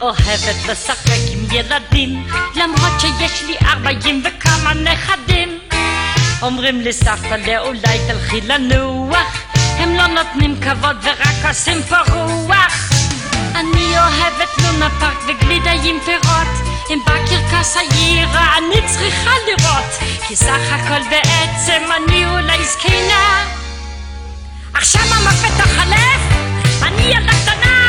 אוהבת לשחק עם ילדים, למרות שיש לי ארבעים וכמה נכדים. אומרים לי סבתא אולי תלכי לנוח, הם לא נותנים כבוד ורק עושים פה רוח. אני אוהבת לונה פארק וגלידה עם פירות, אם בקרקס העיר אני צריכה לראות, כי סך הכל בעצם אני אולי זקנה. עכשיו המפת החלף, אני ילדה קטנה!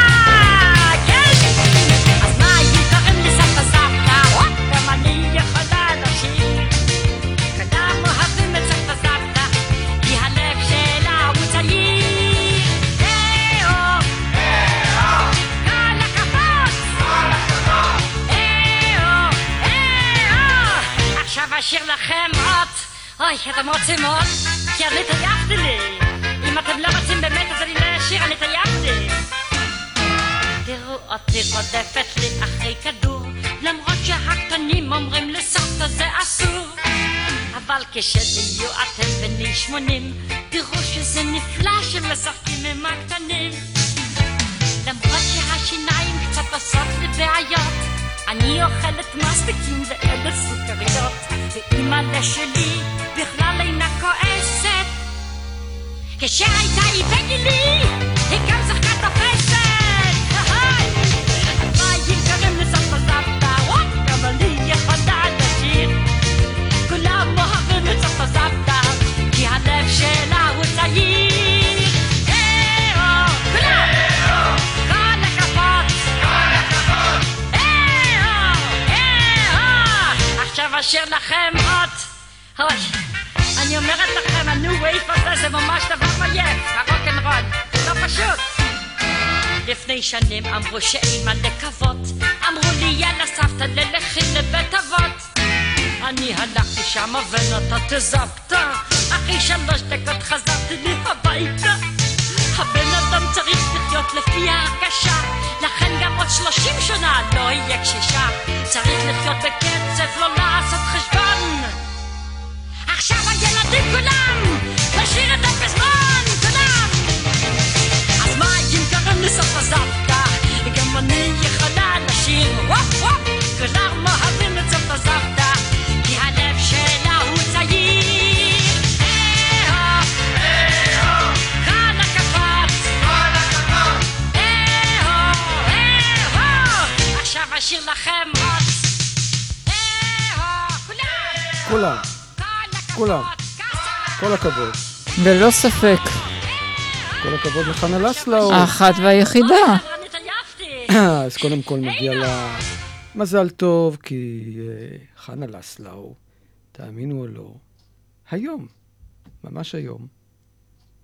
אשאיר לכם עוד. אוי, אתם רוצים עוד? כי אני טייחתי לי. אם אתם לא רוצים באמת אז אני לא אשאיר, אני טייחתי. תראו אותי רודפת לי אחרי כדור, למרות שהקטנים אומרים לסבתא זה אסור. אבל כשתהיו אתם בני שמונים, תראו שזה נפלא שמשחקים עם הקטנים. למרות שהשיניים קצת עושות לי בעיות, אני אוכלת מסטיקים ואלה סוכריות, ואימא'לה שלי בכלל אינה כועסת. כשהייתה היא בגילי, היא גם זכתה תופסת. אשאיר לכם עוד. אוי, אני אומרת לכם, הניו וייף הזה זה ממש דבר מייף, הרוקנרול, לא פשוט. לפני שנים אמרו שאין מה לקוות, אמרו לי יאללה סבתא ללכי לבית אבות. אני הלכתי שמה ונתתי זפתא, אחרי שלוש דקות חזרתי לי הביתה. הבן אדם צריך לחיות לפי ההרגשה, לכן גם עוד שלושים שנה לא יהיה קשישה. צריך לחיות בקצב, לא לעשות חשבון. עכשיו הילדים כולם, לשיר את הפזמון, כולם! אז מה אם לי סבתא סבתא? גם אני יכולה לשיר וופ וופ! כולם אוהבים אה-הו! עכשיו אשאיר לכם עוד. אה-הו, כולם! כולם, כל. הכבוד! ללא ספק. כל הכבוד לחנה לסלו. האחת והיחידה. אז קודם כל מגיע לה מזל טוב, כי אה, חנה לסלו, תאמינו או לא, היום, ממש היום,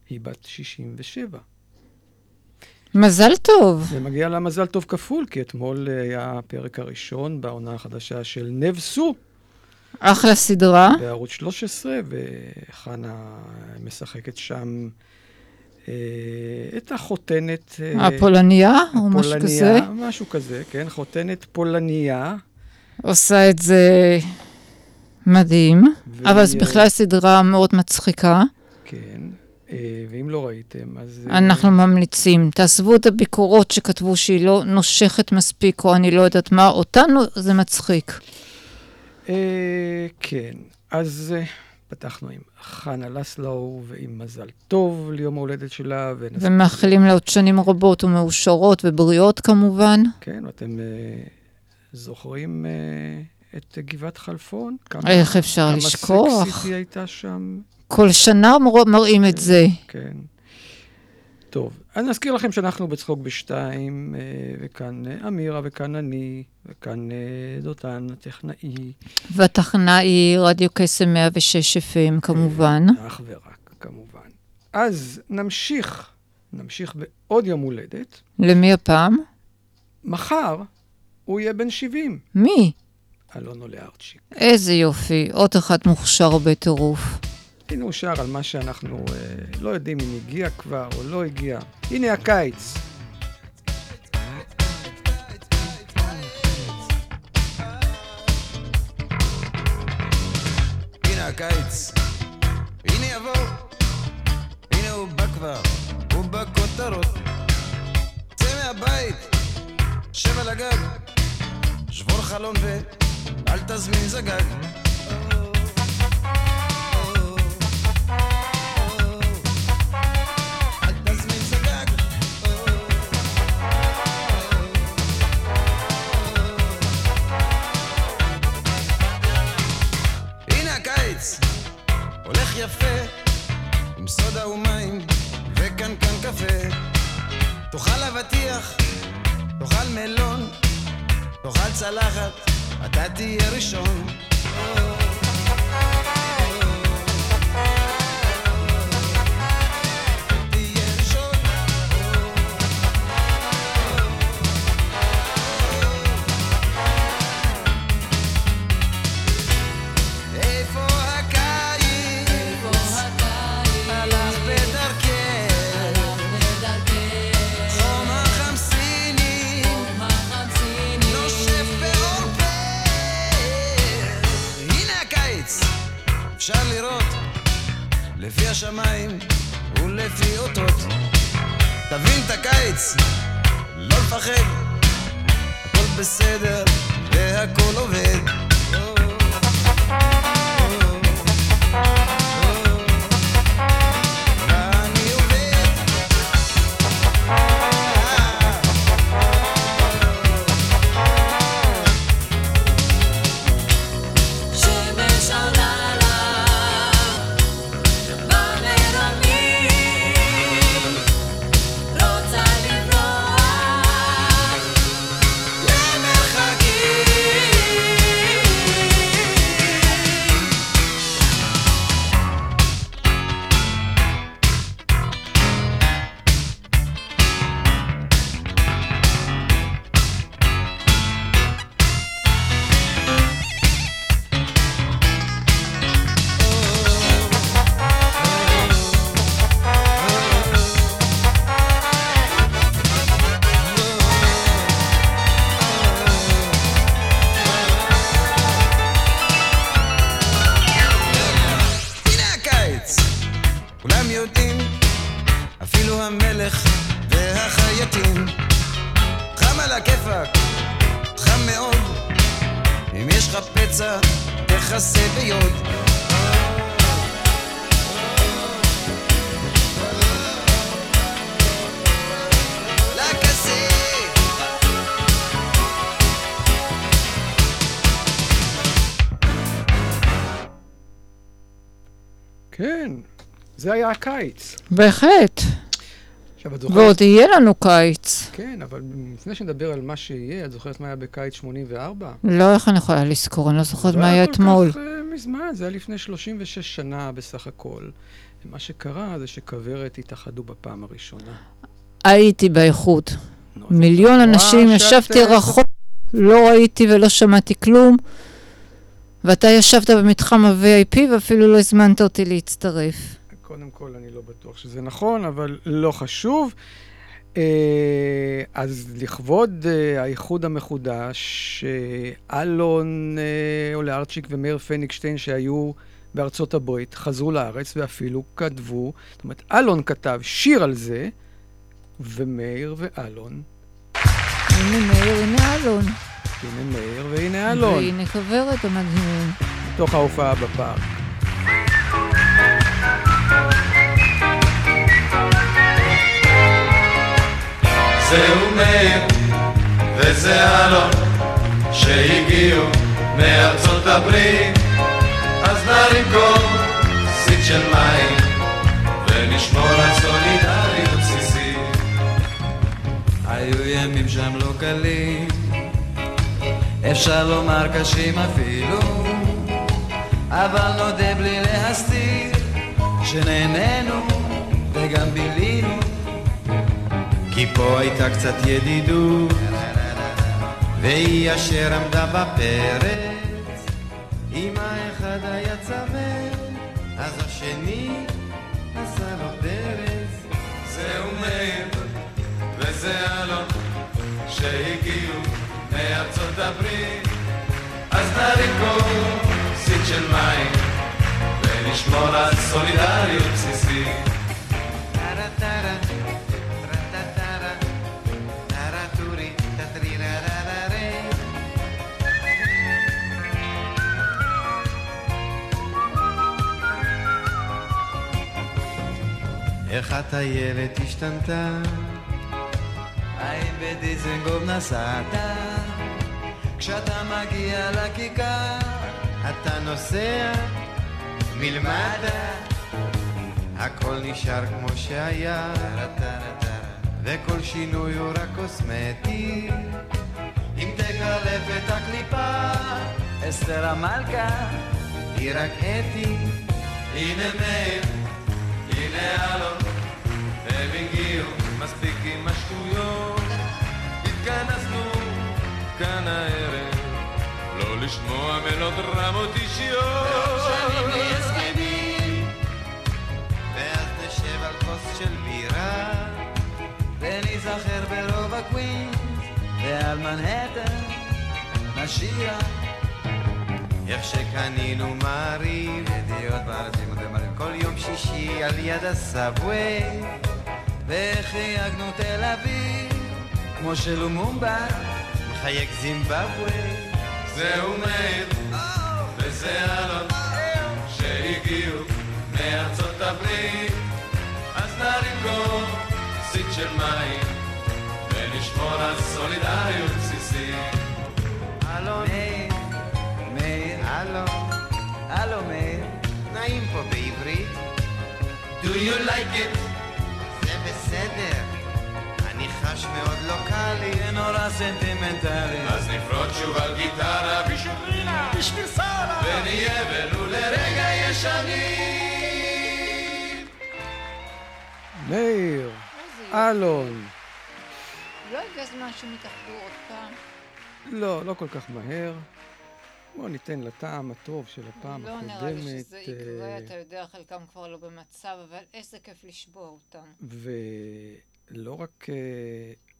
היא בת 67. מזל טוב. ומגיע לה מזל טוב כפול, כי אתמול אה, היה הפרק הראשון בעונה החדשה של נב סו אחלה סדרה. בערוץ 13, וחנה משחקת שם אה, את החותנת... אה, הפולניה, או משהו כזה. משהו כזה, כן, חותנת פולניה. עושה את זה מדהים. והיא, אבל זו אה, בכלל סדרה מאוד מצחיקה. אה, ואם לא ראיתם, אז... אה, אנחנו ממליצים. תעזבו את הביקורות שכתבו שהיא לא נושכת מספיק, או אני לא יודעת מה, אותנו זה מצחיק. אה, כן, אז פתחנו עם חנה לסלו ועם מזל טוב ליום ההולדת שלה. ומאחלים לה עוד שנים רבות ומאושרות ובריאות כמובן. כן, ואתם אה, זוכרים את גבעת חלפון? כמה, איך אפשר כמה לשכוח? סקסית היא הייתה שם? כל שנה מר- מראים את זה. כן. טוב, אז נזכיר לכם שאנחנו בצחוק בשתיים, אה, וכאן אה, אמירה, וכאן אני, וכאן אה, דותן, הטכנאי. היא רדיו קסם 106 FM כמובן. אך ורק, כמובן. אז נמשיך נמשיך בעוד יום הולדת. למי הפעם? מחר הוא יהיה בן 70. מי? אלון עולה ארצ'יק. איזה יופי, עוד אחד מוכשר בטירוף. הנה הוא שר על מה שאנחנו אה, לא יודעים אם הגיע כבר או לא הגיע. הנה הקיץ. הקיץ, הנה יבוא, הנה הוא בא כבר, הוא בכותרות. צא מהבית, שב על הגג, שבור חלון ואל תזמין זגג. תאכל צלחת, אתה תהיה ראשון. תהיה זה היה הקיץ. בהחלט. עכשיו, את זוכרת... ועוד יהיה לנו קיץ. כן, אבל לפני שנדבר על מה שיהיה, את זוכרת מה היה בקיץ 84? לא, איך אני יכולה לזכור? אני לא זוכרת זה מה היה כל אתמול. כך אה, מזמן, זה היה לפני 36 שנה בסך הכל. ומה שקרה זה שכוורת התאחדו בפעם הראשונה. הייתי באיחוד. אז מיליון אנשים, ישבתי אה, רחוק, לא ראיתי ולא שמעתי כלום. ואתה ישבת במתחם ה-VIP ואפילו לא הזמנת אותי להצטרף. קודם כל, אני לא בטוח שזה נכון, אבל לא חשוב. אה, אז לכבוד אה, האיחוד המחודש, אה, אלון אולארצ'יק ומאיר פניגשטיין שהיו בארצות הברית, חזרו לארץ ואפילו כתבו, זאת אומרת, אלון כתב שיר על זה, ומאיר ואלון, הנה מאיר, הנה אלון. הנה מאיר והנה אלון, והנה כוורת המדהימים. מתוך ההופעה בפארק. זהו מאיר וזה אלון שהגיעו מארצות הברית. אז נרים כוסית של מים ונשמור על סולידריות בסיסית. היו ימים שם לא קלים אפשר לומר קשים אפילו. אבל נודה בלי להסתיר שנהנינו וגם בילינו כי פה הייתה קצת ידידות, והיא אשר עמדה בפרץ, אם האחד היה צמא, אז השני עשה לו פרץ. זהו מאיר וזה אלון, שהגיעו מארצות הברית, אז נרים כוסית של מים, ונשמור על סולידריות בסיסית. איך הטיילת השתנתה? האם בדיזנגוף נסעת? כשאתה מגיע לכיכר, אתה נוסע מלמטה. הכל נשאר כמו שהיה, וכל שינוי הוא רק קוסמטי. אם תקלף את הקליפה, אסתר המלכה, היא רק אתי. הנה מאיר, הנה אלון, מספיק עם השטויות. התכנסנו כאן הערב, לא לשמוע מלודרמות אישיות. שנים נהיה זקנים, ואז נשב על כוס של בירה, וניזכר ברוב הקווינס, ועל מנהטן נשיר איך שקנינו מעריב, ידיעות ומעריב כל יום שישי על יד הסאבווי, ואיך חייגנו תל אביב, כמו שלומומבה מחייג זימבבווי. זהו מאיר, וזה אלון, שהגיעו מארצות הברית, אז נרים כוסית של מים, ונשמור על סולידריות בסיסית. אלון, מאיר, הלו, הלו מאיר, נעים פה בעברית. Do you like it? זה בסדר. אני חש מאוד לוקאלי ונורא סנטימנטלי. אז נפרוט שוב על גיטרה בשביל רינה, בשביל שרה, ונהיה ולו לרגע ישנים. מאיר, אלון. לא הגיע הזמן שהם יתאחדו עוד פעם. לא, לא כל כך מהר. בוא ניתן לטעם הטוב של הפעם לא הקודמת. נראה לי שזה יקרה, אה, אתה יודע, חלקם כבר לא במצב, אבל איזה כיף לשבוע אותם. ולא רק אה,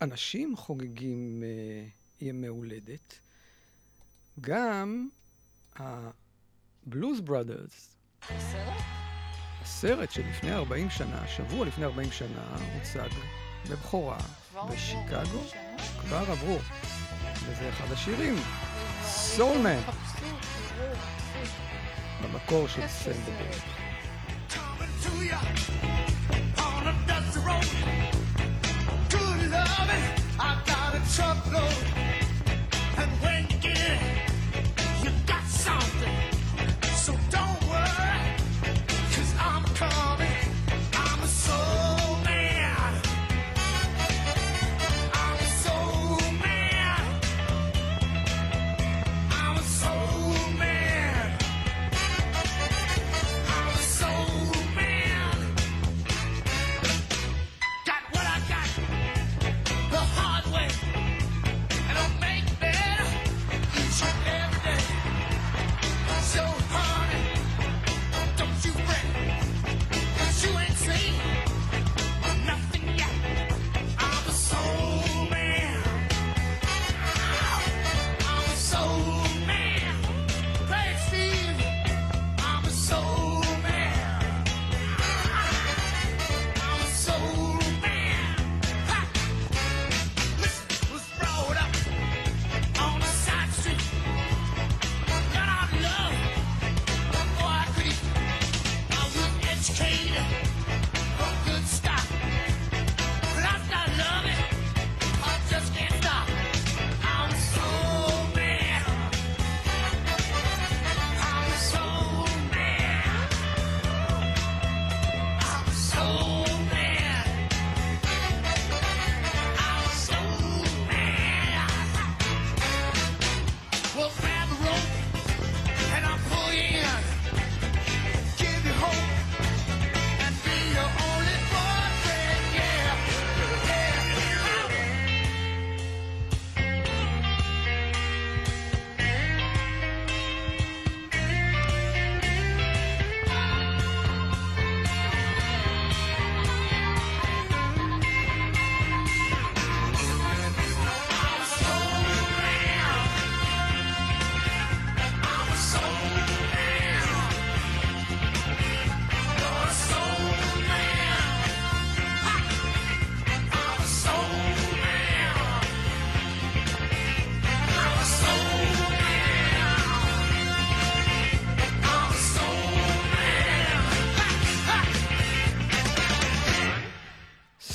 אנשים חוגגים אה, ימי הולדת, גם הבלוז בראדרס, בסדר? הסרט שלפני 40 שנה, שבוע לפני 40 שנה, הוצג בבכורה בשיקגו. 40 שנה? כבר עברו. וזה אחד השירים, סולמן, חפשו, תראו, חפשו. במקור של כיף שזה. סנדברג. to you on a dusty road. Good loving, I got a truckload.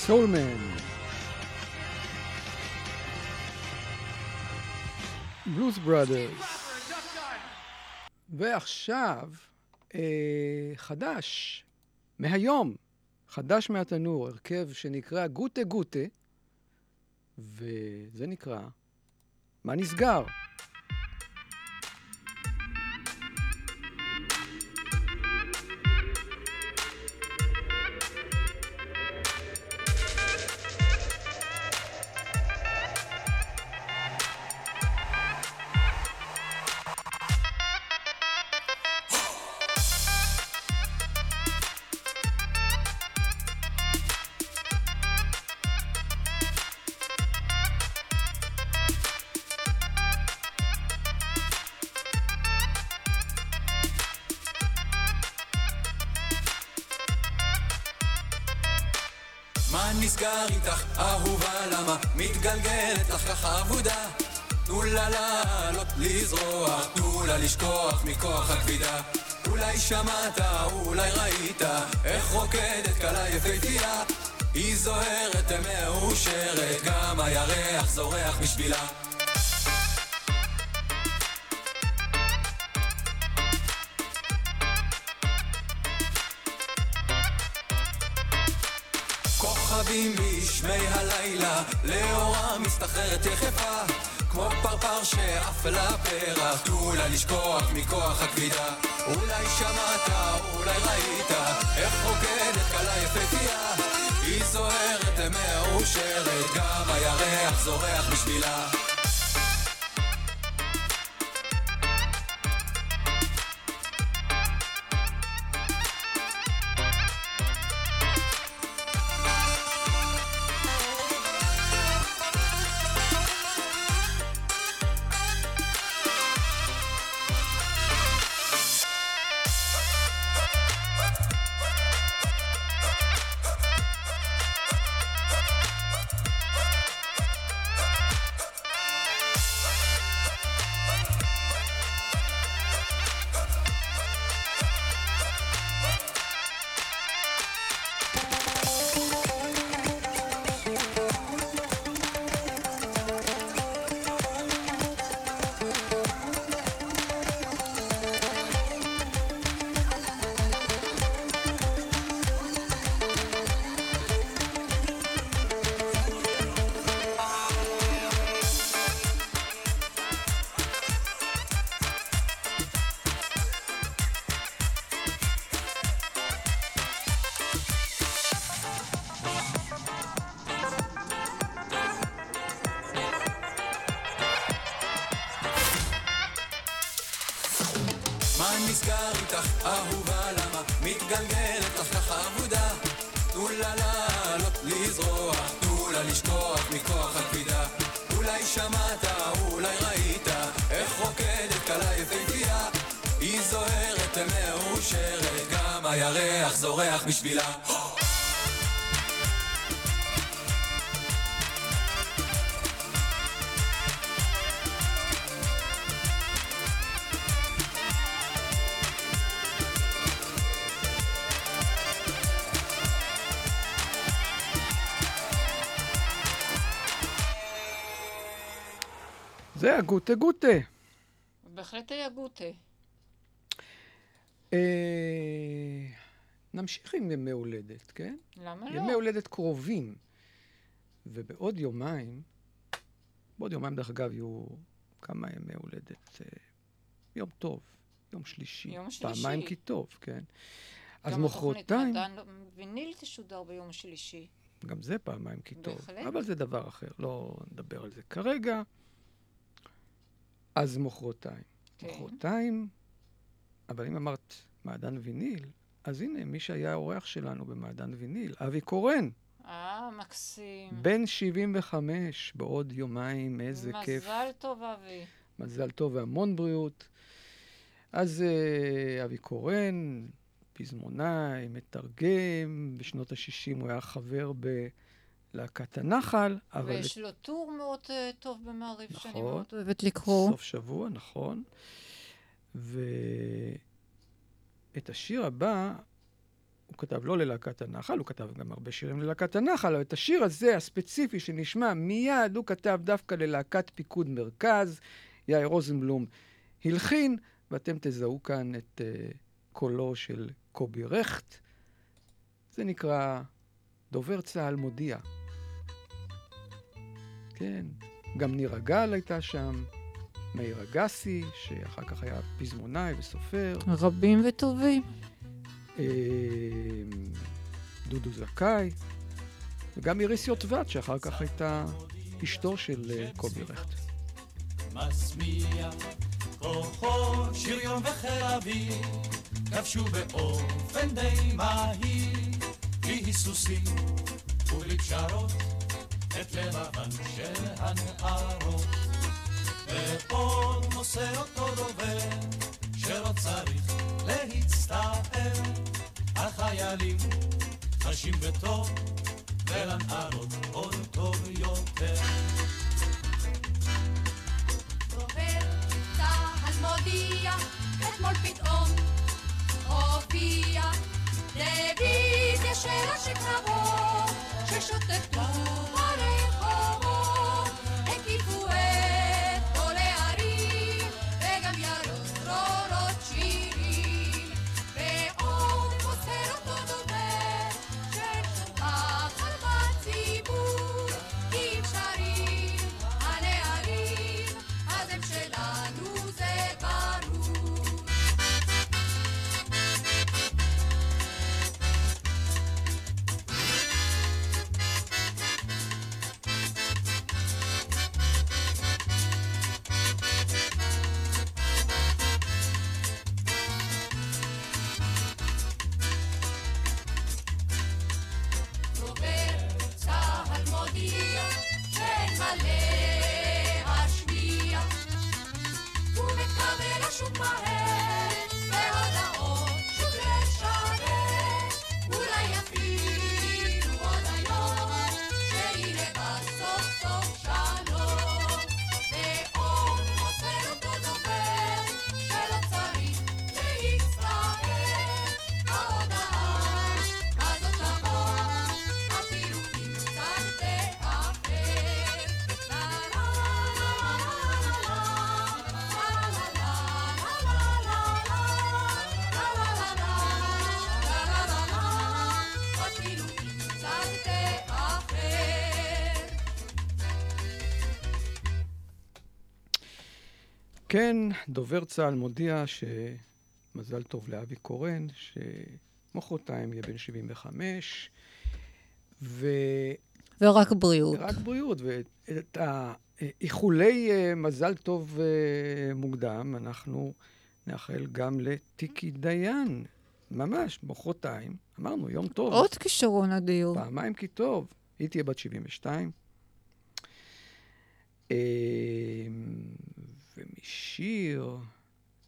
סולמן. בלוז בראדרס. ועכשיו, אה, חדש, מהיום, חדש מהתנור, הרכב שנקרא גוטה גוטה, וזה נקרא מה נסגר? שמעת, אולי ראית, איך רוקדת כלה יפהפייה. היא זוהרת, מאושרת, גם הירח זורח בשבילה. כוכבים בשמי הלילה, לאורה מסתחררת יחפה, כמו פרפר שעף אל הפרח, תנו לשכוח מכוח הכבידה. זה הגוטה גוטה. בהחלט היה גוטה. אה, נמשיך עם ימי הולדת, כן? למה לא? ימי הולדת קרובים. ובעוד יומיים, בעוד יומיים, דרך אגב, יהיו כמה ימי הולדת. אה, יום טוב, יום שלישי. יום שלישי. פעמיים כי טוב, כן. אז גם מחרתיים, התוכנית מדען ויניל תשודר ביום שלישי. גם זה פעמיים כי טוב. בהחלט. אבל זה דבר אחר, לא נדבר על זה כרגע. אז מחרתיים. כן. מחרתיים, אבל אם אמרת מעדן ויניל, אז הנה, מי שהיה האורח שלנו במעדן ויניל, אבי קורן, אה, מקסים. בן 75, בעוד יומיים, איזה כיף. מזל טוב, אבי. מזל טוב והמון בריאות. אז אה, אבי קורן, פזמונאי, מתרגם, בשנות ה-60 הוא היה חבר בלהקת הנחל, אבל ויש לו טור מאוד אה, טוב במעריב, שאני נכון. מאוד אוהבת לקרוא. סוף שבוע, נכון. ואת השיר הבא הוא כתב לא ללהקת הנחל, הוא כתב גם הרבה שירים ללהקת הנחל, אבל את השיר הזה, הספציפי שנשמע מיד, הוא כתב דווקא ללהקת פיקוד מרכז. יאיר רוזנבלום הלחין, ואתם תזהו כאן את uh, קולו של קובי רכט. זה נקרא דובר צה"ל מודיע. כן, גם נירה גל הייתה שם, מאיר אגסי, שאחר כך היה פזמונאי וסופר. רבים וטובים. אה, דודו זכאי, וגם איריס יוטבת, שאחר כך הייתה אשתו של אה, קובי רכט. מסמיע כוחו שריון וחיל אוויר כבשו באופן די מהיר בלי היסוסים ובלי פשרות את לבבן של הנערות ועוד נושא אותו דובר שלא צריך להצטער החיילים חשים בטוב ולנערות עוד טוב יותר דובר צה"ל מודיע, אתמול פתאום הופיע רוויזיה של השקרבות ששוטטו כן, דובר צה"ל מודיע שמזל טוב לאבי קורן, שמחרתיים יהיה בן 75, ו... ורק בריאות. רק בריאות, ואת האיחולי אה, מזל טוב אה, מוקדם, אנחנו נאחל גם לטיקי דיין, ממש, מחרתיים. אמרנו, יום טוב. עוד כישרון אדיר. פעמיים כי טוב. היא תהיה בת 72. ומשיר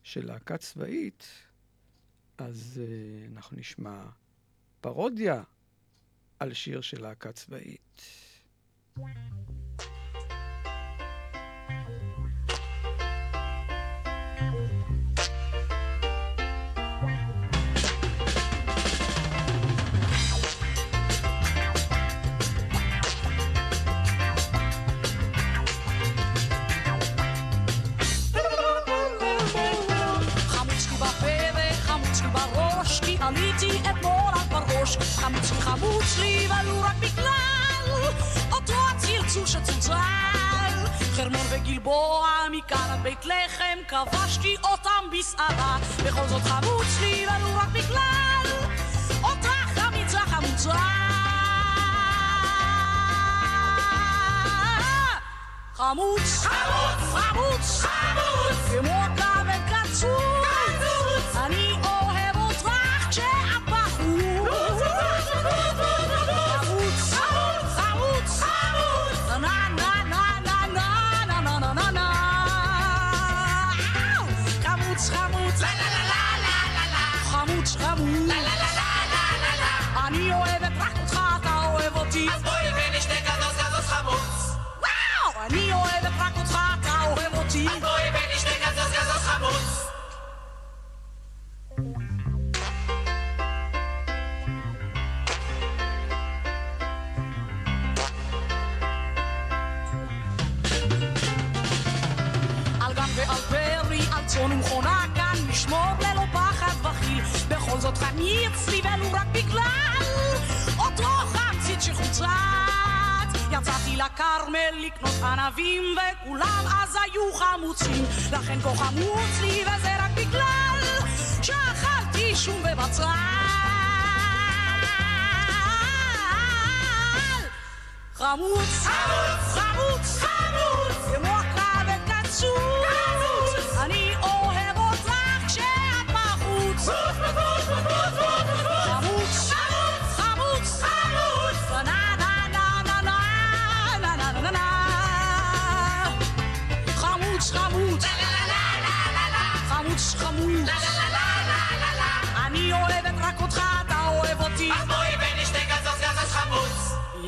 של להקה צבאית, אז אה, אנחנו נשמע פרודיה על שיר של להקה צבאית. עליתי אתמול על פרעוש. חמוצקי חמוץ לי, ולו רק בגלל אותו הצרצור שצולצל. חרמון וגלבוע, מכאן עד בית לחם, כבשתי אותם בסערה. בכל זאת חמוץ לי, ולו רק בגלל אותה חמיצה חמוצה. חמוץ, חמוץ, חמוץ, חמוץ, כמו כבל קצוץ, אותך מי אצלי ולו רק בגלל אותו חמצית שחוצת יצאתי לכרמל לקנות ענבים וכולם אז היו חמוצים. לכן כה חמוץ לי וזה רק בגלל שאכלתי שום בבצל חמוץ, חמוץ, חמוץ, חמוץ, כמו הקרב וקצוץ,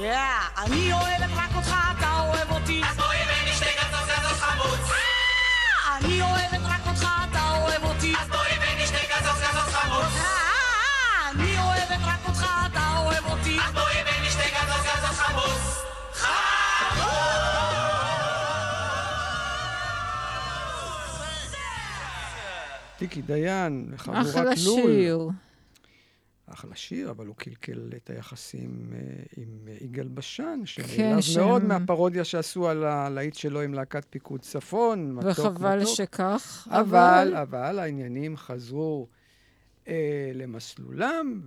אני אוהבת רק אותך, אתה אוהב אותי. אז בואי ונשתה גזוז גזוז חמוץ. אני אוהבת רק אותך, אתה אוהב אותי. אז בואי ונשתה גזוז גזוז חמוץ. אני אוהבת רק אותך, אתה אוהב אותי. אז בואי ונשתה גזוז גזוז חמוץ. טיקי דיין, וחבורת אחלה לול. שיר. אחלה שיר, אבל הוא קלקל את היחסים אה, עם אה, יגאל בשן, כן, שנעלב שהם- מאוד מהפרודיה שעשו על הלהיט שלו עם להקת פיקוד צפון. מתוק, וחבל מתוק. שכך, אבל, אבל- העניינים חזרו אה, למסלולם,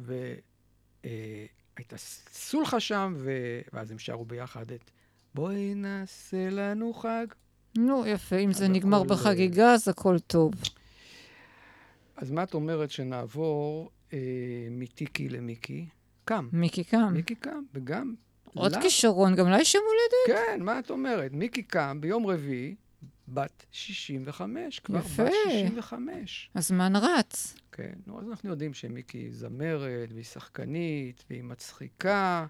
והייתה סולחה שם, ו... ואז הם שרו ביחד את בואי נעשה לנו חג. נו, יפה, אם זה נגמר אה, בחגיגה, אז הכל טוב. אז מה את אומרת שנעבור אה, מטיקי למיקי? קם. מיקי קם. מיקי קם, וגם... עוד לה- כישרון, גם לה יש יום הולדת? כן, מה את אומרת? מיקי קם ביום רביעי, בת 65, כבר יפה. בת 65. הזמן רץ. כן, נו, אז אנחנו יודעים שמיקי היא זמרת, והיא שחקנית, והיא מצחיקה.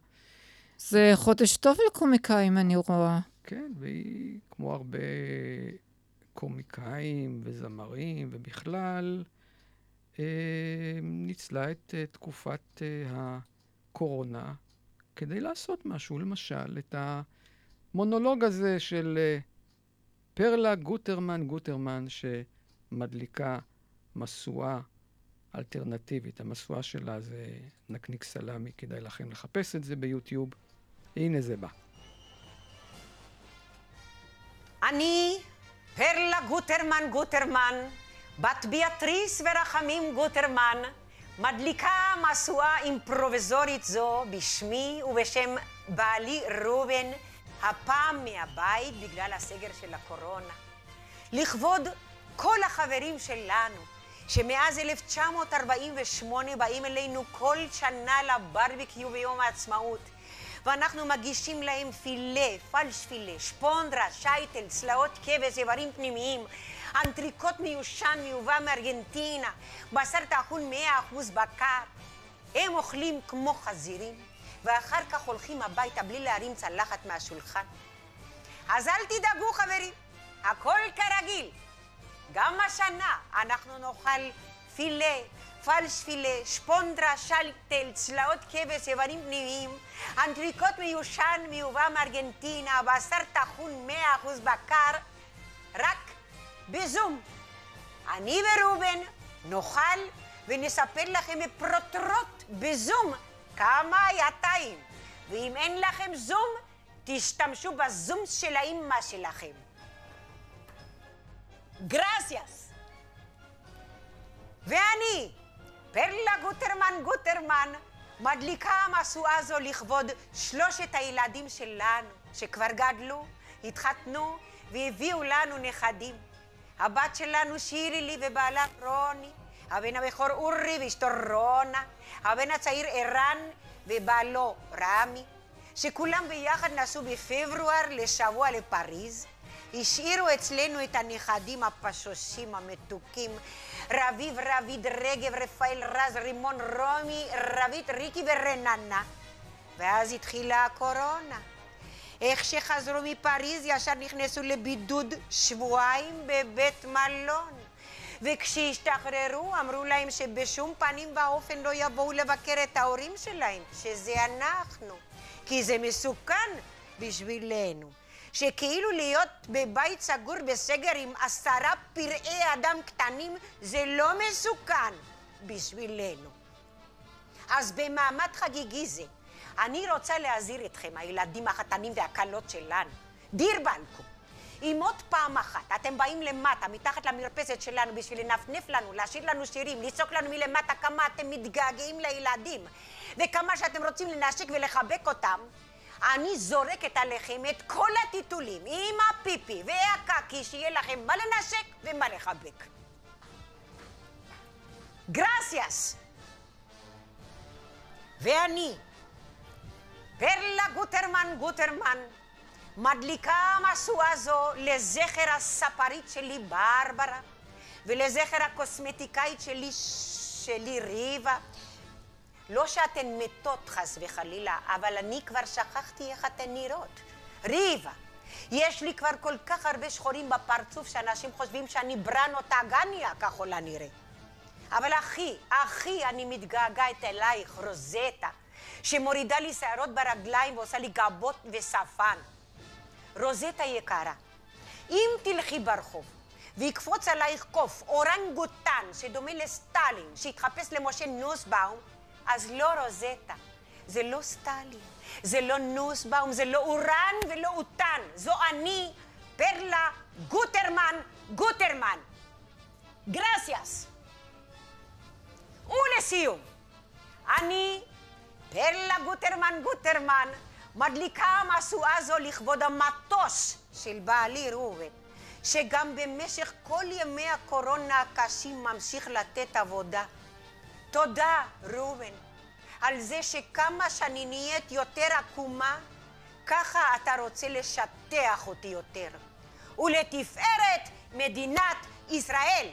זה חודש טוב לקומיקאים, אני רואה. כן, והיא, כמו הרבה קומיקאים וזמרים, ובכלל, ניצלה את אה, תקופת אה, הקורונה כדי לעשות משהו. למשל, את המונולוג הזה של אה, פרלה גוטרמן גוטרמן, שמדליקה משואה אלטרנטיבית. המשואה שלה זה נקניק סלמי, כדאי לכם לחפש את זה ביוטיוב. הנה זה בא. אני פרלה גוטרמן גוטרמן, בת ביאטריס ורחמים גוטרמן, מדליקה משואה אימפרוביזורית זו בשמי ובשם בעלי ראובן, הפעם מהבית בגלל הסגר של הקורונה. לכבוד כל החברים שלנו, שמאז 1948 באים אלינו כל שנה לברביקיו ביום העצמאות. ואנחנו מגישים להם פילה, פלש פילה, שפונדרה, שייטל, צלעות כבש, איברים פנימיים, אנטריקוט מיושן מיובא מארגנטינה, בשר טחון 100% בקר. הם אוכלים כמו חזירים, ואחר כך הולכים הביתה בלי להרים צלחת מהשולחן. אז אל תדאגו חברים, הכל כרגיל. גם השנה אנחנו נאכל פילה, פלש פילה, שפונדרה, שלטל, צלעות כבש, איברים פנימיים, אנטריקוט מיושן מיובא מארגנטינה, בשר טחון 100% בקר, רק בזום. אני וראובן נאכל ונספר לכם בפרוטרוט בזום כמה היה טעים. ואם אין לכם זום, תשתמשו בזום של האימא שלכם. גרסיאס. ואני, פרלה גוטרמן גוטרמן, מדליקה משואה זו לכבוד שלושת הילדים שלנו, שכבר גדלו, התחתנו והביאו לנו נכדים. הבת שלנו שירי לי ובעלה רוני, הבן הבכור אורי ואשתו רונה, הבן הצעיר ערן ובעלו רמי, שכולם ביחד נסעו בפברואר לשבוע לפריז, השאירו אצלנו את הנכדים הפשושים המתוקים, רביב, רביד, רגב, רפאל, רז, רימון, רומי, רבית, ריקי ורננה. ואז התחילה הקורונה. איך שחזרו מפריז ישר נכנסו לבידוד שבועיים בבית מלון. וכשהשתחררו אמרו להם שבשום פנים ואופן לא יבואו לבקר את ההורים שלהם, שזה אנחנו, כי זה מסוכן בשבילנו. שכאילו להיות בבית סגור בסגר עם עשרה פראי אדם קטנים זה לא מסוכן בשבילנו. אז במעמד חגיגי זה, אני רוצה להזהיר אתכם, הילדים החתנים והכלות שלנו. דיר באלקום. אם עוד פעם אחת אתם באים למטה, מתחת למרפסת שלנו, בשביל לנפנף לנו, לשיר לנו שירים, לצעוק לנו מלמטה כמה אתם מתגעגעים לילדים, וכמה שאתם רוצים לנשק ולחבק אותם, אני זורקת עליכם את כל הטיטולים, עם הפיפי והקקי, שיהיה לכם מה לנשק ומה לחבק. גרסיאס. ואני, פרלה גוטרמן גוטרמן, מדליקה משואה זו לזכר הספרית שלי ברברה, ולזכר הקוסמטיקאית שלי, שלי ריבה. לא שאתן מתות חס וחלילה, אבל אני כבר שכחתי איך אתן נראות. ריבה, יש לי כבר כל כך הרבה שחורים בפרצוף שאנשים חושבים שאני בראנו טאגניה ככל הנראה. אבל אחי, אחי, אני מתגעגעת אלייך, רוזטה, שמורידה לי שערות ברגליים ועושה לי גבות ושפן. רוזטה יקרה, אם תלכי ברחוב ויקפוץ עלייך קוף אורנגוטן שדומה לסטלין, שיתחפש למשה נוסבאום, אז לא רוזטה, זה לא סטלין, זה לא נוסבאום, זה לא אורן ולא אוטן, זו אני, פרלה גוטרמן גוטרמן. גרסיאס. ולסיום, אני, פרלה גוטרמן גוטרמן, מדליקה משואה זו לכבוד המטוס של בעלי ראובן, שגם במשך כל ימי הקורונה הקשים ממשיך לתת עבודה. תודה, ראובן, על זה שכמה שאני נהיית יותר עקומה, ככה אתה רוצה לשטח אותי יותר. ולתפארת מדינת ישראל.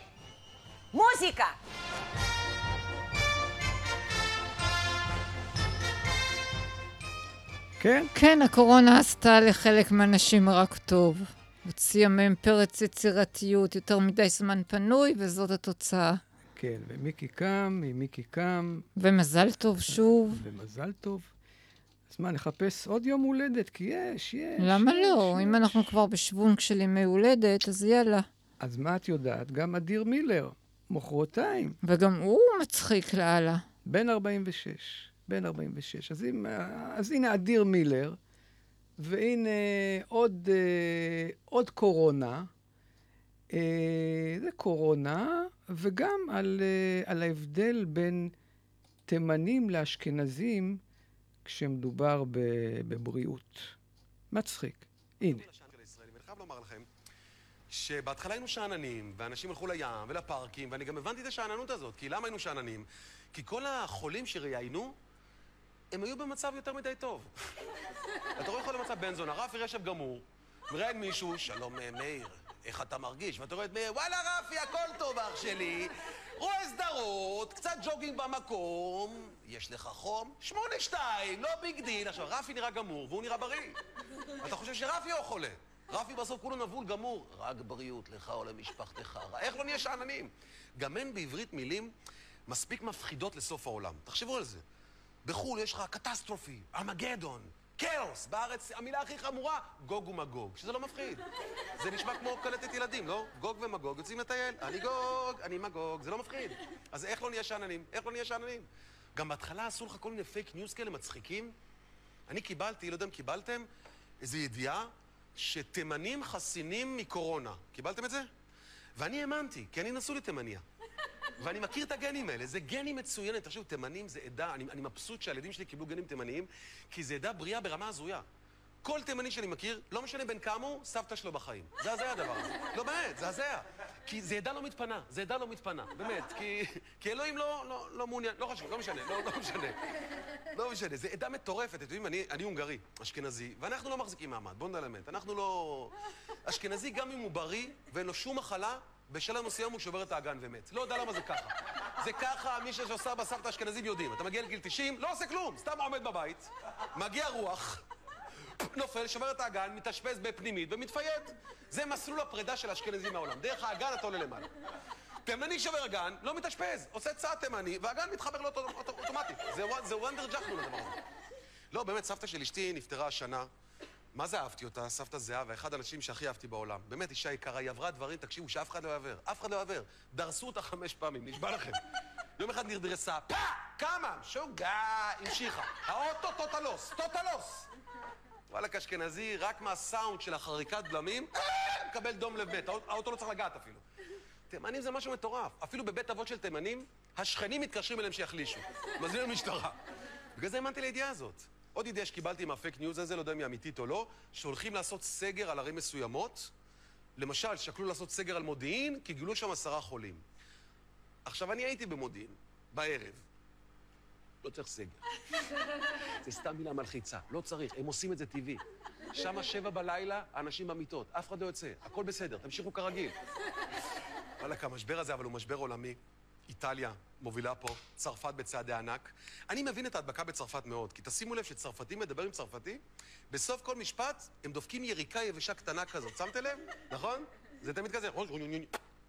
מוזיקה! כן? כן, הקורונה עשתה לחלק מהאנשים רק טוב. הוציאה מהם פרץ יצירתיות, יותר מדי זמן פנוי, וזאת התוצאה. כן, ומיקי קם, עם מיקי קם. ומזל טוב שוב. ומזל טוב. אז מה, נחפש עוד יום הולדת? כי יש, יש. למה יש, לא? יש. אם אנחנו כבר בשוונג של ימי הולדת, אז יאללה. אז מה את יודעת? גם אדיר מילר, מחרתיים. וגם הוא מצחיק לאללה. בן 46. בן 46. אז, אם, אז הנה אדיר מילר, והנה עוד, אה, עוד קורונה. אה, זה קורונה, וגם על, אה, על ההבדל בין תימנים לאשכנזים כשמדובר בבריאות. מצחיק. הנה. לכם שבהתחלה היינו שאננים, ואנשים הלכו לים ולפארקים, ואני גם הבנתי את השאננות הזאת. כי למה היינו שאננים? כי כל החולים שראיינו, הם היו במצב יותר מדי טוב. אתה רואה חולה במצב בן זונה, רפי רשף גמור, מראיין מישהו, שלום אה, מאיר, איך אתה מרגיש? ואתה רואה את מאיר, וואלה רפי, הכל טוב אח שלי, רואה סדרות, קצת ג'וגינג במקום, יש לך חום? שמונה שתיים, לא big deal. עכשיו, רפי נראה גמור והוא נראה בריא. אתה חושב שרפי הוא חולה. רפי בסוף כולו נבול גמור. רק בריאות לך או למשפחתך. איך לא נהיה שאננים? גם אין בעברית מילים מספיק מפחידות לסוף העולם. תחשבו על זה. בחו"ל יש לך catastrophe, Armageddon, chaos. בארץ המילה הכי חמורה, גוג ומגוג, שזה לא מפחיד. זה נשמע כמו קלטת ילדים, לא? גוג ומגוג יוצאים לטייל. אני גוג, אני מגוג, זה לא מפחיד. אז איך לא נהיה שאננים? איך לא נהיה שאננים? גם בהתחלה עשו לך כל מיני פייק ניוז כאלה מצחיקים. אני קיבלתי, לא יודע אם קיבלתם, איזו ידיעה שתימנים חסינים מקורונה. קיבלתם את זה? ואני האמנתי, כי אני נשוי לתימניה. ואני מכיר את הגנים האלה, זה גנים מצוינת. תחשבו, תימנים זה עדה, אני, אני מבסוט שהילדים שלי קיבלו גנים תימניים, כי זה עדה בריאה ברמה הזויה. כל תימני שאני מכיר, לא משנה בין כמה הוא, סבתא שלו בחיים. זה הזיה הדבר הזה. לא באמת, זה הזיה. כי זה עדה לא מתפנה, זה עדה לא מתפנה, באמת. כי, כי אלוהים לא, לא, לא מעוניין, לא חשוב, לא משנה, לא, לא משנה. לא משנה, זה עדה מטורפת. אתם יודעים, אני, אני הונגרי, אשכנזי, ואנחנו לא מחזיקים מעמד, בואו האמת. אנחנו לא... אשכנזי, גם אם הוא בריא ואין לו שום מחלה, בשלב מסוים הוא שובר את האגן ומת. לא יודע למה זה ככה. זה ככה, מי שעושה בסבתא אשכנזים יודעים. אתה מגיע לגיל 90, לא עושה כלום, סתם עומד בבית, מגיע רוח, נופל, שובר את האגן, מתאשפז בפנימית ומתפייד. זה מסלול הפרידה של האשכנזים מהעולם. דרך האגן אתה עולה למעלה. תימני שובר אגן, לא מתאשפז, עושה צעד תימני, והאגן מתחבר לו אוטו- אוטו- אוטומטית. זה וונ- זה וונדר ג'חנון הדבר הזה. לא, באמת, סבתא של אשתי נפטרה השנה. מה זה אהבתי אותה? סבתא זהבה, אחד האנשים שהכי אהבתי בעולם. באמת, אישה יקרה, היא עברה דברים, תקשיבו, שאף אחד לא יעבר. אף אחד לא יעבר. דרסו אותה חמש פעמים, נשבע לכם. יום אחד נרדרסה, פא! קמה, משוגע, המשיכה. האוטו טוטלוס, טוטלוס. וואלכ אשכנזי, רק מהסאונד של החריקת בלמים, אה, מקבל דום לב מת. האוטו- לא צריך לגעת אפילו. תימנים זה משהו מטורף. אפילו בבית אבות של תימנים, השכנים מתקשרים אליהם שיחלישו. מזמינים משטרה. בגלל זה האמנתי לידיעה הזאת. עוד ידיעה שקיבלתי מהפייק ניוז הזה, לא יודע אם היא אמיתית או לא, שהולכים לעשות סגר על ערים מסוימות. למשל, שקלו לעשות סגר על מודיעין, כי גילו שם עשרה חולים. עכשיו, אני הייתי במודיעין, בערב. לא צריך סגר. זה סתם מילה מלחיצה, לא צריך, הם עושים את זה טבעי. שמה שבע בלילה, האנשים במיטות, אף אחד לא יוצא, הכל בסדר, תמשיכו כרגיל. וואלכ, המשבר הזה, אבל הוא משבר עולמי. איטליה מובילה פה, צרפת בצעדי ענק. אני מבין את ההדבקה בצרפת מאוד, כי תשימו לב שצרפתי מדבר עם צרפתי, בסוף כל משפט הם דופקים יריקה יבשה קטנה כזאת, שמתם לב? נכון? זה תמיד כזה,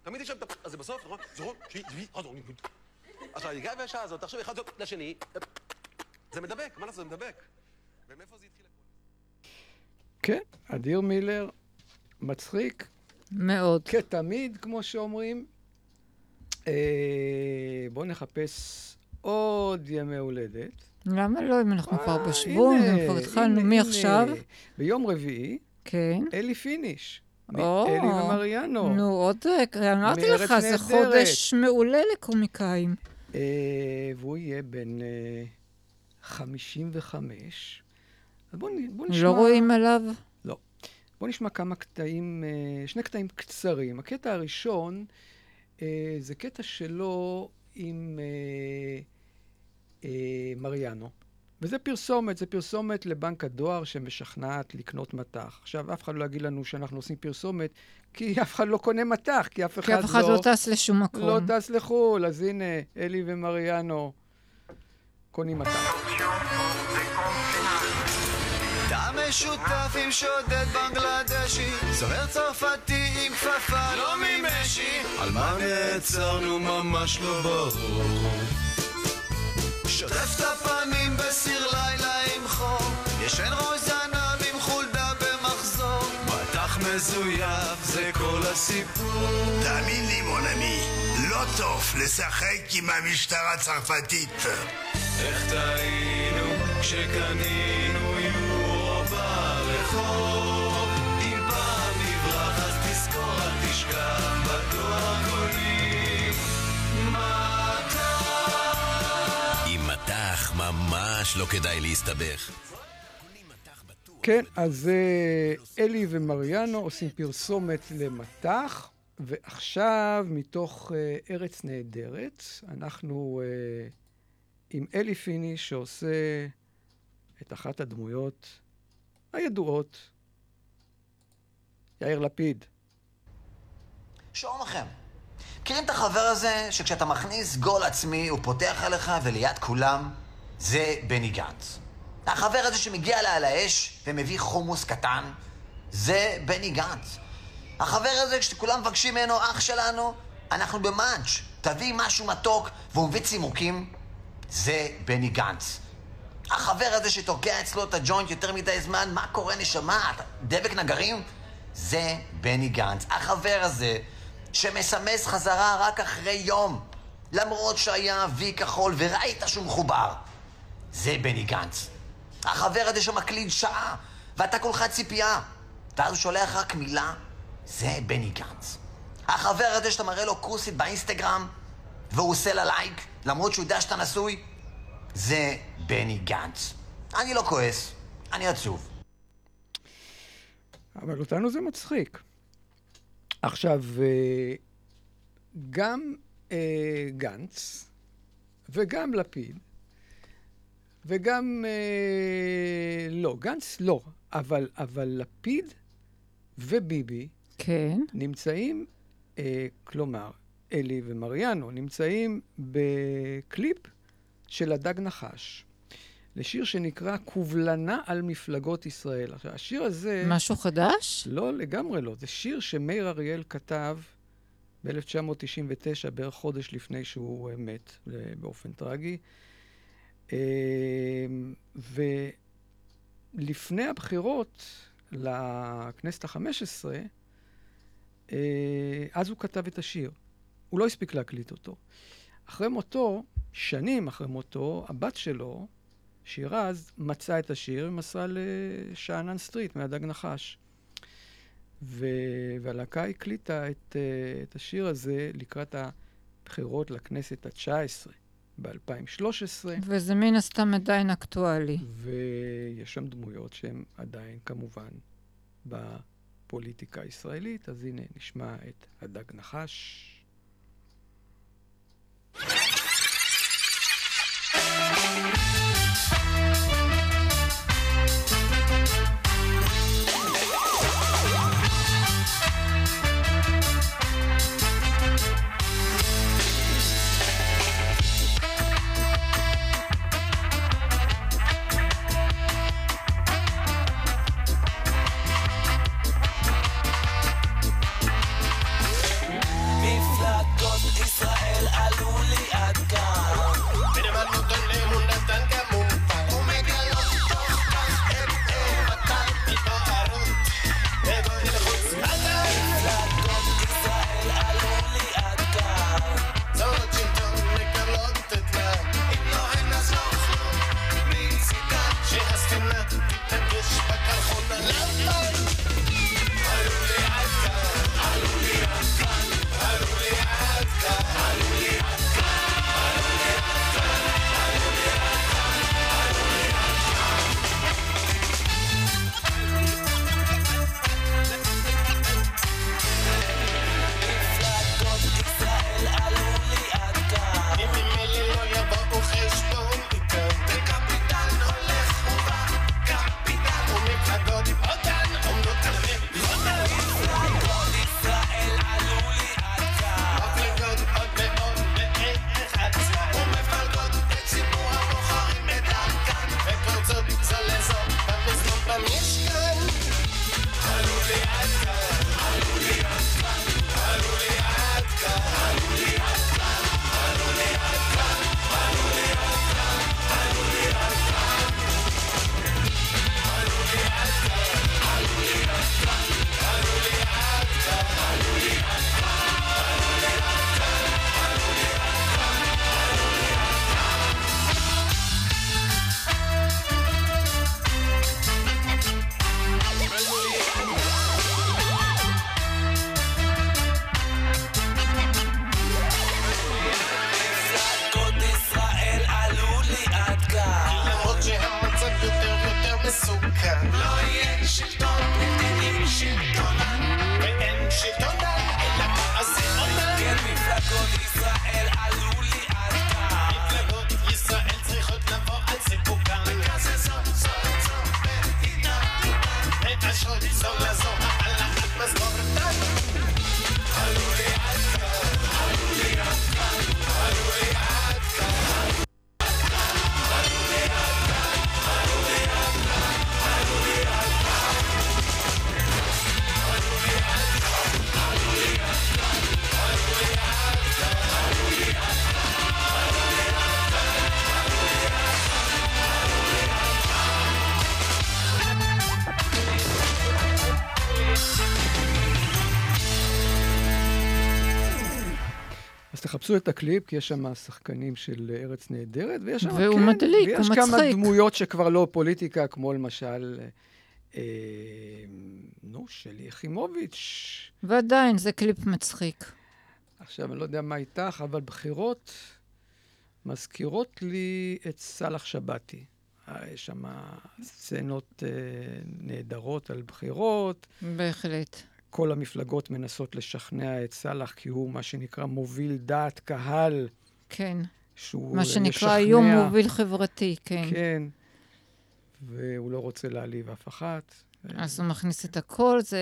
תמיד יש שם, את ה- אז זה בסוף, נכון? זבי, חזון. עכשיו, היריקה היבשה הזאת, תחשוב אחד לשני, זה מדבק, מה לעשות, זה מדבק. ומאיפה זה התחיל? כן, אדיר מילר, מצחיק. מאוד. כתמיד, כמו שאומרים. אה, בואו נחפש עוד ימי הולדת. למה לא, אם אנחנו כבר בשוונג, הנה, אם כבר התחלנו, מי. עכשיו? ביום רביעי, כן. אלי פיניש. אלי ומריאנו. נו, עוד, אה, אמרתי לך, זה. חודש מעולה לקומיקאים. אה, והוא יהיה בן אה, 55. אז בואו בוא נשמע... לא רואים עליו? לא. בואו נשמע כמה קטעים, אה, שני קטעים קצרים. הקטע הראשון אה, זה קטע שלו עם אה, אה, מריאנו. וזה פרסומת, זה פרסומת לבנק הדואר שמשכנעת לקנות מטח. עכשיו, אף אחד לא יגיד לנו שאנחנו עושים פרסומת, כי אף אחד לא קונה מטח, כי אף אחד כי לא... אף אחד לא טס לשום מקום. לא טס לחו"ל, אז הנה, אלי ומריאנו קונים מטח. משותף עם שודד בנגלדשי, סוהר צרפתי עם כפפה לא ממשי, על מה נעצרנו ממש לא ברור. שוטף את הפנים בסיר לילה עם חור, ישן ראש זנב עם חולדה במחזור, מטח מזויף זה כל הסיפור. תאמין לי, מונמי, לא טוב לשחק עם המשטרה הצרפתית. איך טעינו כשקנינו ממש לא כדאי להסתבך. כן, אז אה, אלי ומריאנו עושים פרסומת למטח, ועכשיו, מתוך אה, ארץ נהדרת, אנחנו אה, עם אלי פיני, שעושה את אחת הדמויות הידועות, יאיר לפיד. שלום לכם. מכירים את החבר הזה שכשאתה מכניס גול עצמי הוא פותח עליך וליד כולם? זה בני גנץ. החבר הזה שמגיע לה על האש ומביא חומוס קטן? זה בני גנץ. החבר הזה כשכולם מבקשים ממנו אח שלנו, אנחנו במאנץ', תביא משהו מתוק והוא מביא צימוקים? זה בני גנץ. החבר הזה שתוקע אצלו את הג'וינט יותר מדי זמן, מה קורה נשמה? דבק נגרים? זה בני גנץ. החבר הזה שמסמס חזרה רק אחרי יום, למרות שהיה וי כחול וראית שהוא מחובר. זה בני גנץ. החבר הזה שמקליד שעה, ואתה כולך ציפייה, ואז הוא שולח רק מילה, זה בני גנץ. החבר הזה שאתה מראה לו כוסית באינסטגרם, והוא עושה לה לייק, למרות שהוא יודע שאתה נשוי, זה בני גנץ. אני לא כועס, אני עצוב. אבל אותנו זה מצחיק. עכשיו, אה, גם אה, גנץ וגם לפיד וגם... אה, לא, גנץ לא, אבל, אבל לפיד וביבי כן. נמצאים, אה, כלומר, אלי ומריאנו, נמצאים בקליפ של הדג נחש, לשיר שנקרא קובלנה על מפלגות ישראל. עכשיו, השיר הזה... משהו חדש? לא, לגמרי לא. זה שיר שמאיר אריאל כתב ב-1999, בערך חודש לפני שהוא אה, מת, אה, באופן טרגי. אה, ולפני הבחירות לכנסת החמש עשרה, אה, אז הוא כתב את השיר. הוא לא הספיק להקליט אותו. אחרי מותו, שנים אחרי מותו, הבת שלו, שירז, מצאה את השיר ומסרה לשאנן סטריט מהדג נחש. והלהקה הקליטה את, אה, את השיר הזה לקראת הבחירות לכנסת התשע עשרה ב-2013. וזה מן הסתם עדיין אקטואלי. ויש שם דמויות שהן עדיין כמובן בפוליטיקה הישראלית, אז הנה נשמע את הדג נחש. shorty, so תחפשו את הקליפ, כי יש שם שחקנים של ארץ נהדרת, ויש שם, והוא כן, מדליק, הוא ויש כמה מצחיק. דמויות שכבר לא פוליטיקה, כמו למשל, אה, נו, שלי יחימוביץ'. ועדיין, זה קליפ מצחיק. עכשיו, אני לא יודע מה איתך, אבל בחירות מזכירות לי את סאלח שבתי. אה, יש שם סצנות אה, נהדרות על בחירות. בהחלט. כל המפלגות מנסות לשכנע את סאלח, כי הוא מה שנקרא מוביל דעת קהל. כן. שהוא מה שנקרא ישכנע. היום מוביל חברתי, כן. כן. והוא לא רוצה להעליב אף אחת. אז הוא מכניס את הכל, זה...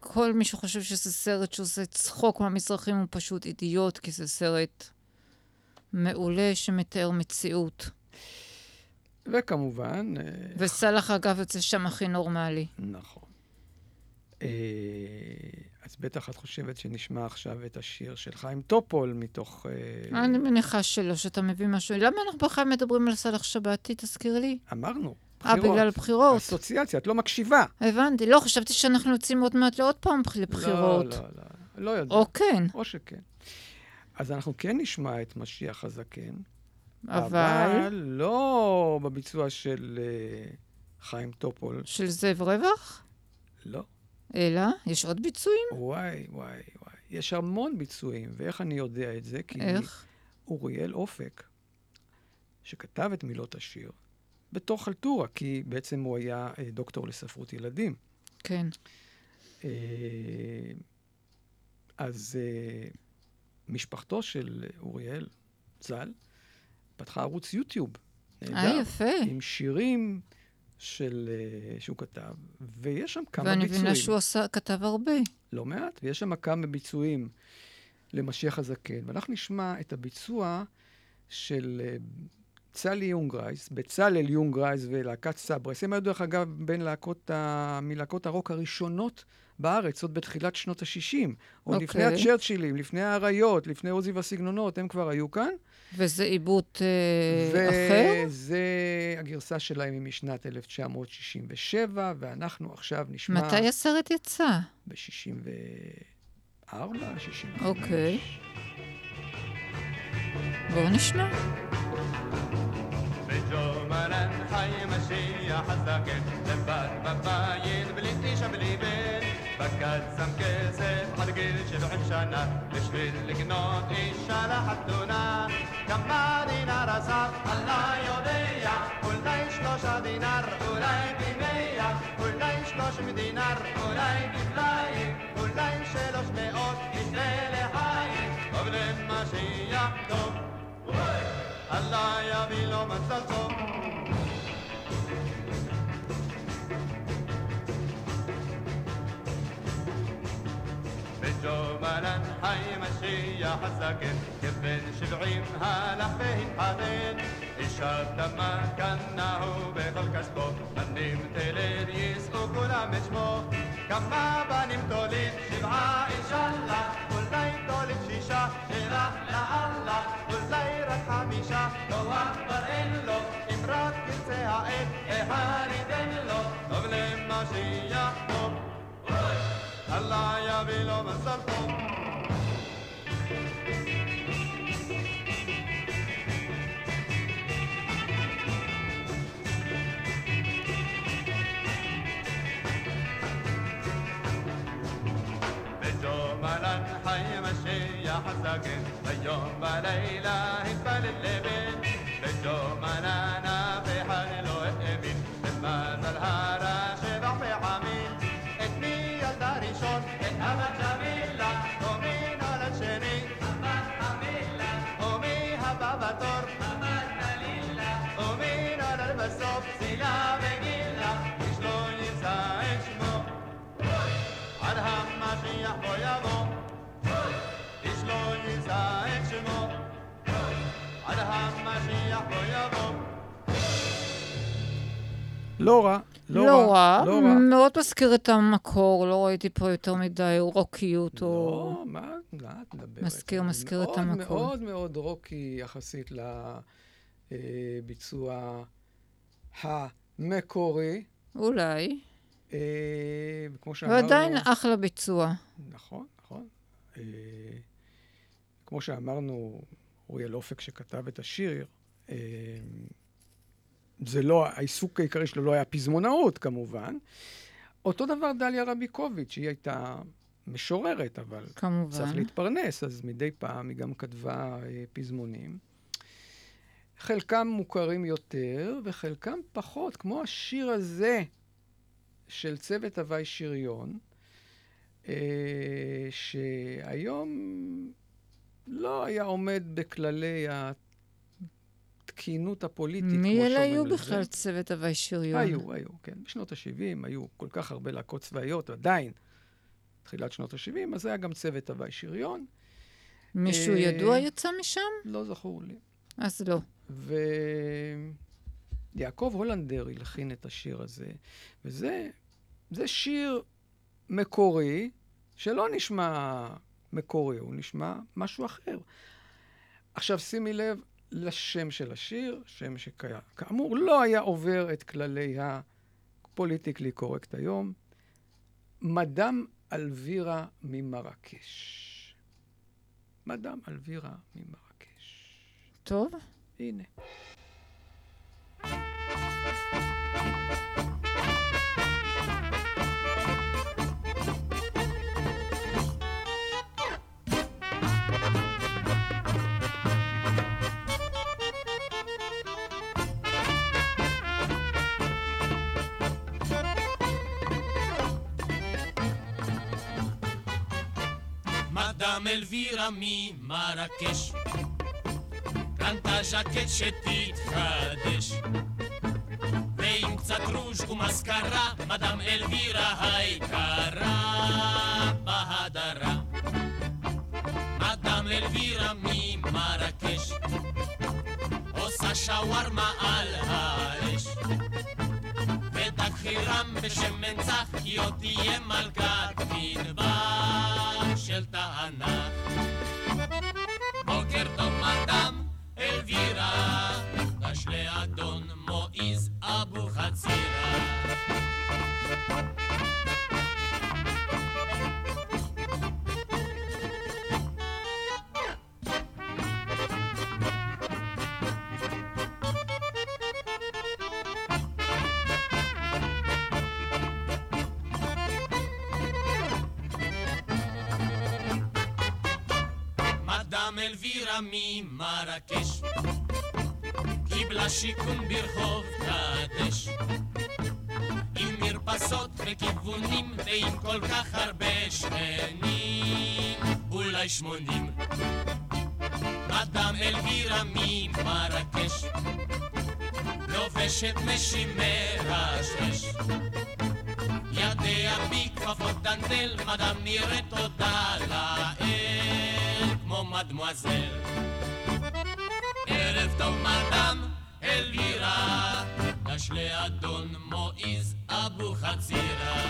כל מי שחושב שזה סרט שעושה צחוק מהמזרחים הוא פשוט אידיוט, כי זה סרט מעולה שמתאר מציאות. וכמובן... אה, וסאלח, אגב, יוצא שם הכי נורמלי. נכון. אה, אז בטח את חושבת שנשמע עכשיו את השיר של חיים טופול מתוך... אה, אני מניחה שלא, שאתה מביא משהו. למה אנחנו בכלל מדברים על סאלח שבתי? תזכיר לי. אמרנו. אה, בגלל הבחירות. אסוציאציה, את לא מקשיבה. הבנתי. לא, חשבתי שאנחנו יוצאים עוד מעט לעוד פעם לבחירות. לא, לא, לא. לא יודע. או כן. או שכן. אז אנחנו כן נשמע את משיח הזקן, אבל- לא בביצוע של אה, חיים טופול. של זאב רווח? לא. אלא? יש עוד ביצועים? וואי, וואי, וואי. יש המון ביצועים, ואיך אני יודע את זה? כי איך? אוריאל אופק, שכתב את מילות השיר, בתור חלטורה, כי בעצם הוא היה אה, דוקטור לספרות ילדים. כן. אה, אז אה, משפחתו של אוריאל ז"ל פתחה ערוץ יוטיוב. אה, יפה. עם שירים של, אה, שהוא כתב, ויש שם כמה ואני ביצועים. מבינה שהוא עשה, כתב הרבה. לא מעט, ויש שם כמה ביצועים למשיח הזקן. ואנחנו נשמע את הביצוע של אה, צלי יונגרייס, בצלאל יונגרייס ולהקת סברס. הם היו, דרך אגב, בין להקות ה... מלהקות הרוק הראשונות בארץ, עוד בתחילת שנות ה-60. עוד אוקיי. לפני הצ'רצ'ילים, לפני האריות, לפני עוזי והסגנונות, הם כבר היו כאן. וזה עיבוד אה, אחר? וזה, הגרסה שלהם היא משנת 1967, ואנחנו עכשיו נשמע... מתי הסרט יצא? ב-64, 65. אוקיי. בואו נשמע. بجملا حي مشي حزاكن لبات بباين بلي شبلي רקד שם כסף עד גיל שבעים שנה בשביל לקנות אישה לחתונה כמה דינר עזב? אללה יודע אולי שלושה דינר, אולי פי מאה אולי שלושים דינר, אולי כפליים אולי שלוש מאות יצא לחיים. טוב למשיח טוב. אללה יביא לו מזל טוב. שומה חי משיח הזקן, כבן שבעים הלך והתחתן. אישה תמה קנהו בכל כספו, בנים תלד יישאו כולם את שמו. כמה בנים תוליד שבעה אינשאללה, אולי תוליד שישה, שרח לאללה, אולי רק חמישה, נוח כבר אין לו, אם רק ירצה העד, אחד ייתן לו, טוב למשיח טוב. אללה יביא לו מזל טוב بجملا حي مشيح الساكن بيوم بليلة هتبل اللبن بجملا نافح لو امين بما زلهارا شبع في המשיח בו יבוא, איש לא ימצא את שמו, עד המשיח בו יבוא. לא רע, לא, לא רע, לא רע. מאוד מזכיר את המקור, לא ראיתי פה יותר מדי רוקיות או... לא, מה, מה את מדברת? מזכיר, מזכיר את מאוד המקור. מאוד מאוד רוקי יחסית לביצוע המקורי. אולי. אה, כמו שאמרנו... ועדיין אחלה ביצוע. נכון, נכון. אה, כמו שאמרנו, אוריאל אופק שכתב את השיר, אה, זה לא, העיסוק העיקרי שלו לא היה פזמונאות, כמובן. אותו דבר דליה רביקוביץ', היא הייתה משוררת, אבל כמובן. צריך להתפרנס, אז מדי פעם היא גם כתבה אה, פזמונים. חלקם מוכרים יותר, וחלקם פחות, כמו השיר הזה של צוות הוואי שריון, אה, שהיום לא היה עומד בכללי התקינות הפוליטית, כמו מי שאומרים אלה היו לזה. בכלל צוות הוואי שריון? היו, היו, כן. בשנות ה-70 היו כל כך הרבה להקות צבאיות, עדיין, תחילת שנות ה-70, אז היה גם צוות הוואי שריון. מישהו אה, ידוע יצא משם? לא זכור לי. אז לא. ויעקב הולנדר הלחין את השיר הזה, וזה זה שיר מקורי, שלא נשמע מקורי, הוא נשמע משהו אחר. עכשיו, שימי לב לשם של השיר, שם שכאמור לא היה עובר את כללי הפוליטיקלי קורקט היום, מדאם אלווירה ממרקש. מדאם אלבירה ממרקש. טוב. הנה. מדאם אלווירה ממרקש קנתה ז'קט שתתחדש ועם קצת רוז' ומסקרה מדאם אלווירה היקרה בהדרה מדאם אלווירה ממרקש עושה שווארמה על האש ודג חירם בשמן צח כי עוד תהיה מלכת מדבר לובשת משי מרשרש ידיה בכפפות דנטל מדאם נראית תודה לאל כמו מדמואזל. ערב טוב מדאם אלווירה גש לאדון מועיז אבו חצירה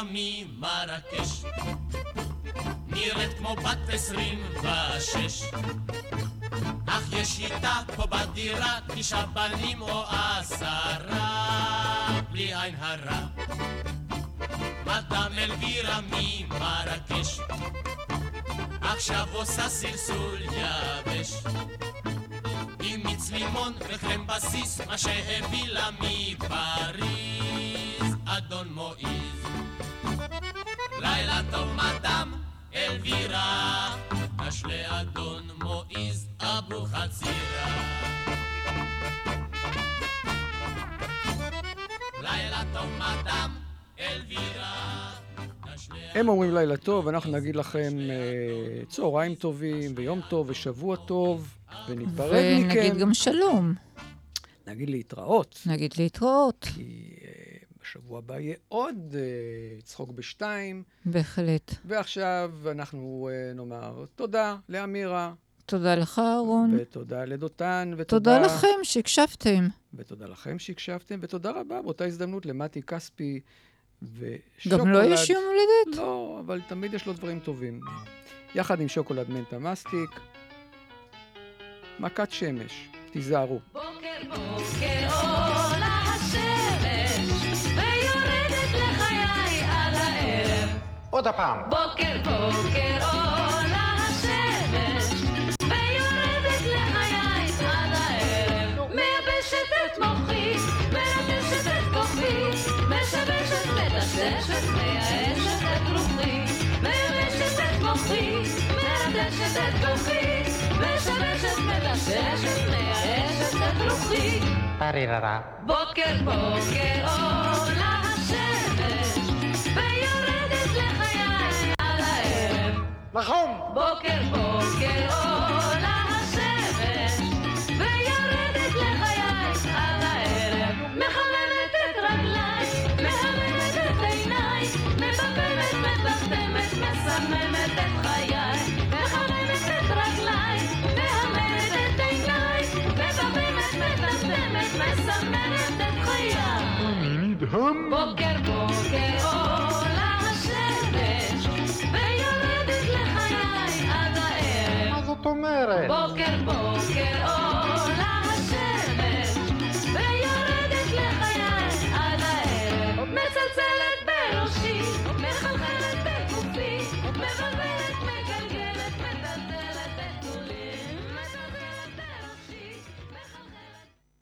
אלווירה ממרקש נראית כמו בת עשרים ושש. אך יש איתה פה בדירה תשעה בנים או עשרה בלי עין הרע. מדאם אלווירה ממרקש עכשיו עושה סלסול יבש. עם מיץ לימון וחם בסיס מה שהביא לה מפריז. אדון מועיז לילה טוב מדאם אלווירה גש לאדון מועיז אבו חצירה לילה טוב הם אומרים לילה טוב, אנחנו נגיד לכם אה, צהריים טובים, ויום טוב, ושבוע טוב, וניפרד מכם. ונגיד גם שלום. נגיד להתראות. נגיד להתראות. כי בשבוע הבא יהיה עוד אה, צחוק בשתיים. בהחלט. ועכשיו אנחנו אה, נאמר תודה לאמירה. תודה לך, אהרון. ותודה לדותן, ותודה... תודה לכם שהקשבתם. ותודה לכם שהקשבתם, ותודה רבה באותה הזדמנות למתי כספי ושוקולד. גם לו יש יום הולדת? לא, אבל תמיד יש לו דברים טובים. יחד עם שוקולד מנטה מסטיק, מכת שמש, תיזהרו. בוקר עולה השמש, הערב. עוד הפעם. בוקר בוקר עולה השמש, ויורדת לחיי על הערב. מייבשת את מוחי, מלטשת את כוחי, משבשת, מדשדשת, מייאשת את רוחי. מייבשת את מוחי, מלטשת את כוחי, משבשת, מדשדשת, מייאשת את רוחי. טריררה. בוקר בוקר עולה השמש, נכון. בוקר בוקר עולה השמש, ויורדת לחיי על הערב. מחממת את רגליי, מהממת את עיניי, מבלבלת, מטמטמת, מסממת את חיי. מחממת את רגליי, מהממת את עיניי, מבלבלת, מטמטמת, מסממת את חיי. בוקר בוקר ויורדת לחיי עד הערב.